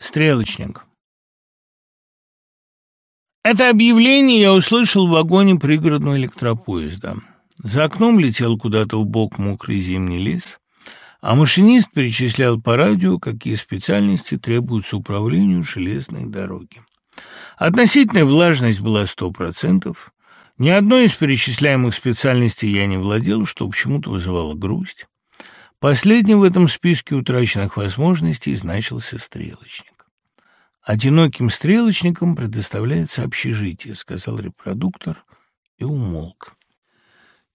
Стрелочник. Это объявление я услышал в вагоне пригородного электропоезда. За окном летел куда-то в бок мокрый зимний лес, а машинист перечислял по радио, какие специальности требуются управлению железной дороги. Относительная влажность была сто процентов. Ни одной из перечисляемых специальностей я не владел, что почему-то вызывало грусть. Последним в этом списке утраченных возможностей значился стрелочник. «Одиноким стрелочникам предоставляется общежитие», — сказал репродуктор и умолк.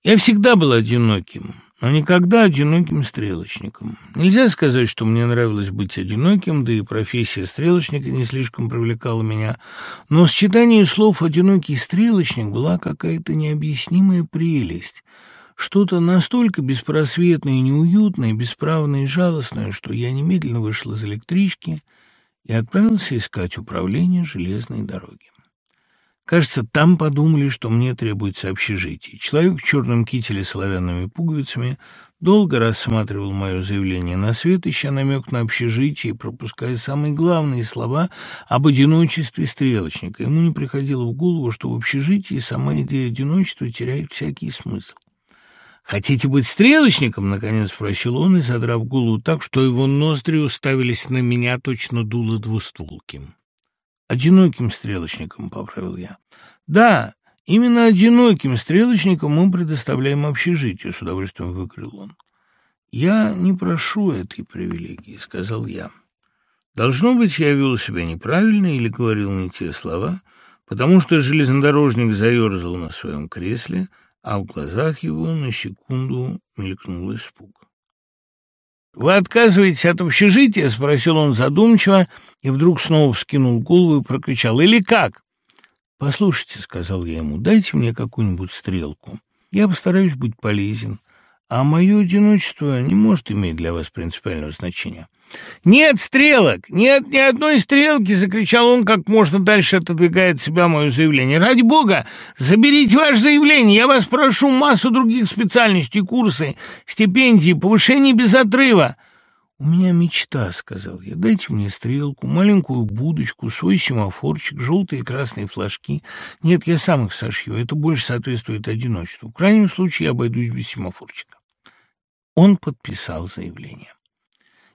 «Я всегда был одиноким, но никогда одиноким стрелочником. Нельзя сказать, что мне нравилось быть одиноким, да и профессия стрелочника не слишком привлекала меня, но в сочетании слов «одинокий стрелочник» была какая-то необъяснимая прелесть — что-то настолько беспросветное неуютное, бесправное и жалостное, что я немедленно вышел из электрички и отправился искать управление железной дороги. Кажется, там подумали, что мне требуется общежитие. Человек в черном кителе с оловянными пуговицами долго рассматривал мое заявление на свет, ища намек на общежитие пропуская самые главные слова об одиночестве стрелочника. Ему не приходило в голову, что в общежитии сама идея одиночества теряет всякий смысл. «Хотите быть стрелочником?» — наконец спросил он и, задрав голову так, что его ноздри уставились на меня, точно дуло двустволки. «Одиноким стрелочником», — поправил я. «Да, именно одиноким стрелочникам мы предоставляем общежитие», — с удовольствием выкрыл он. «Я не прошу этой привилегии», — сказал я. «Должно быть, я вел себя неправильно или говорил не те слова, потому что железнодорожник заерзал на своем кресле» а в глазах его на секунду мелькнул испуг. «Вы отказываетесь от общежития?» — спросил он задумчиво, и вдруг снова вскинул голову и прокричал. «Или как?» «Послушайте», — сказал я ему, — «дайте мне какую-нибудь стрелку. Я постараюсь быть полезен, а мое одиночество не может иметь для вас принципиального значения. «Нет стрелок! Нет ни одной стрелки!» — закричал он, как можно дальше отодвигая от себя мое заявление. «Ради бога! Заберите ваше заявление! Я вас прошу массу других специальностей, курсы, стипендии, повышение без отрыва!» «У меня мечта», — сказал я. «Дайте мне стрелку, маленькую будочку, свой семафорчик, желтые и красные флажки. Нет, я сам их сошью. Это больше соответствует одиночеству. В крайнем случае я обойдусь без семафорчика». Он подписал заявление.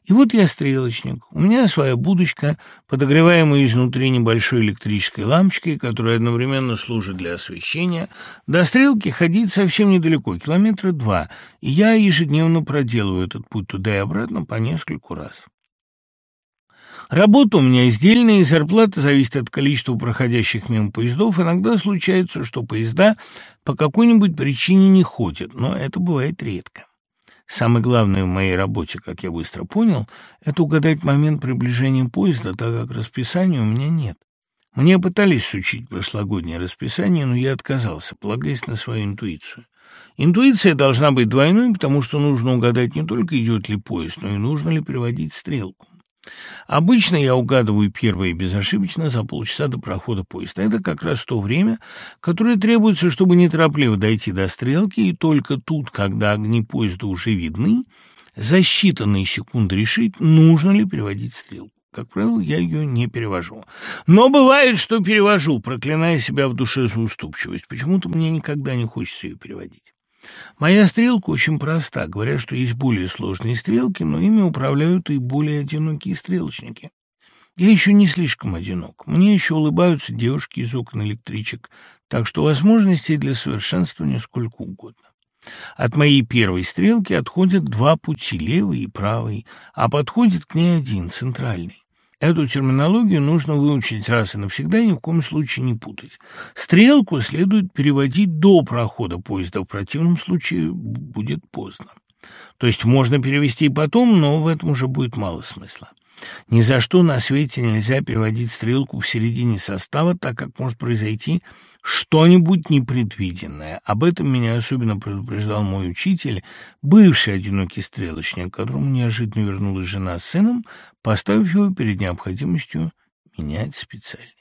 И вот я стрелочник. У меня своя будочка, подогреваемая изнутри небольшой электрической лампочкой, которая одновременно служит для освещения. До стрелки ходить совсем недалеко, километра два, и я ежедневно проделываю этот путь туда и обратно по нескольку раз. Работа у меня издельная, и зарплата зависит от количества проходящих мимо поездов. Иногда случается, что поезда по какой-нибудь причине не ходят, но это бывает редко. Самое главное в моей работе, как я быстро понял, это угадать момент приближения поезда, так как расписания у меня нет. Мне пытались сучить прошлогоднее расписание, но я отказался, полагаясь на свою интуицию. Интуиция должна быть двойной, потому что нужно угадать не только идет ли поезд, но и нужно ли приводить стрелку. Обычно я угадываю первое безошибочно за полчаса до прохода поезда. Это как раз то время, которое требуется, чтобы неторопливо дойти до стрелки, и только тут, когда огни поезда уже видны, за считанные секунды решить, нужно ли переводить стрелку. Как правило, я ее не перевожу. Но бывает, что перевожу, проклиная себя в душе за уступчивость. Почему-то мне никогда не хочется ее переводить. Моя стрелка очень проста. Говорят, что есть более сложные стрелки, но ими управляют и более одинокие стрелочники. Я еще не слишком одинок. Мне еще улыбаются девушки из окон электричек, так что возможностей для совершенствования сколько угодно. От моей первой стрелки отходят два пути, левый и правый, а подходит к ней один, центральный. Эту терминологию нужно выучить раз и навсегда и ни в коем случае не путать. Стрелку следует переводить до прохода поезда, в противном случае будет поздно. То есть можно перевести и потом, но в этом уже будет мало смысла. Ни за что на свете нельзя переводить стрелку в середине состава, так как может произойти что-нибудь непредвиденное. Об этом меня особенно предупреждал мой учитель, бывший одинокий стрелочник, которому неожиданно вернулась жена с сыном, поставив его перед необходимостью менять специальность.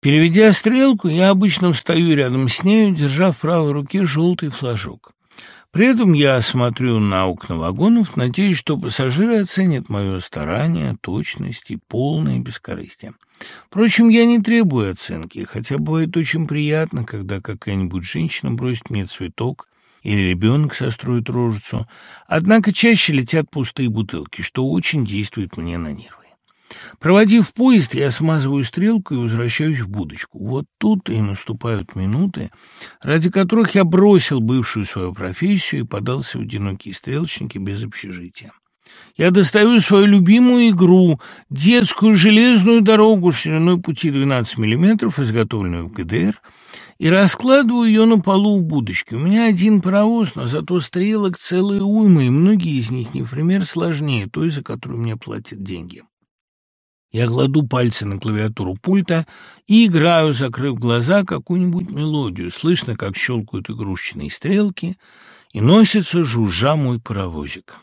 Переведя стрелку, я обычно встаю рядом с нею, держа в правой руке желтый флажок. При этом я смотрю на окна вагонов, надеясь, что пассажиры оценят мое старание, точность и полное бескорыстие. Впрочем, я не требую оценки, хотя бывает очень приятно, когда какая-нибудь женщина бросит мне цветок или ребенок состроит рожицу. Однако чаще летят пустые бутылки, что очень действует мне на нервы. Проводив поезд, я смазываю стрелку и возвращаюсь в будочку. Вот тут и наступают минуты, ради которых я бросил бывшую свою профессию и подался в одинокие стрелочники без общежития. Я достаю свою любимую игру, детскую железную дорогу шириной пути 12 миллиметров, изготовленную в ГДР, и раскладываю ее на полу в будочке. У меня один паровоз, но зато стрелок целые уймы, и многие из них не в пример сложнее той, за которую мне платят деньги. Я кладу пальцы на клавиатуру пульта и играю, закрыв глаза, какую-нибудь мелодию. Слышно, как щелкают игрушечные стрелки, и носится жужжа мой паровозик.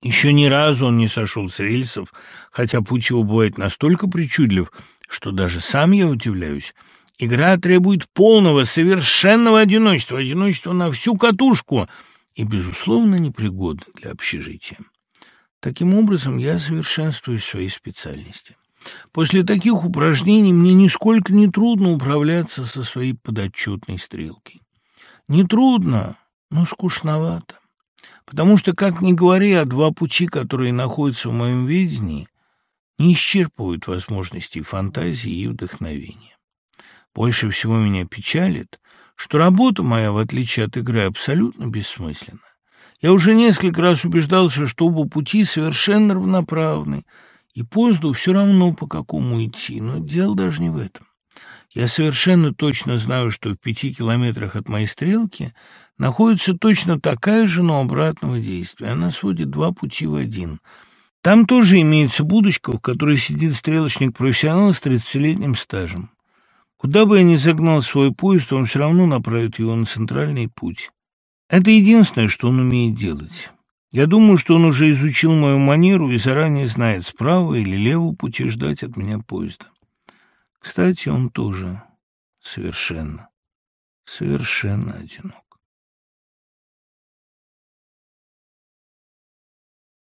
Еще ни разу он не сошел с рельсов, хотя путь его бывает настолько причудлив, что даже сам я удивляюсь. Игра требует полного, совершенного одиночества, одиночества на всю катушку и, безусловно, непригодна для общежития. Таким образом, я совершенствуюсь в своей специальности. После таких упражнений мне нисколько не трудно управляться со своей подотчетной стрелкой. Не трудно, но скучновато. Потому что, как ни говори, а два пути, которые находятся в моем видении, не исчерпывают возможностей фантазии и вдохновения. Больше всего меня печалит, что работа моя, в отличие от игры, абсолютно бессмысленна. Я уже несколько раз убеждался, что оба пути совершенно равноправны, и поезду все равно, по какому идти, но дело даже не в этом. Я совершенно точно знаю, что в пяти километрах от моей стрелки находится точно такая же, но обратного действия. Она сводит два пути в один. Там тоже имеется будочка, в которой сидит стрелочник-профессионал с тридцатилетним стажем. Куда бы я ни загнал свой поезд, он все равно направит его на центральный путь. Это единственное, что он умеет делать. Я думаю, что он уже изучил мою манеру и заранее знает, справа или левого пути ждать от меня поезда. Кстати, он тоже совершенно, совершенно одинок.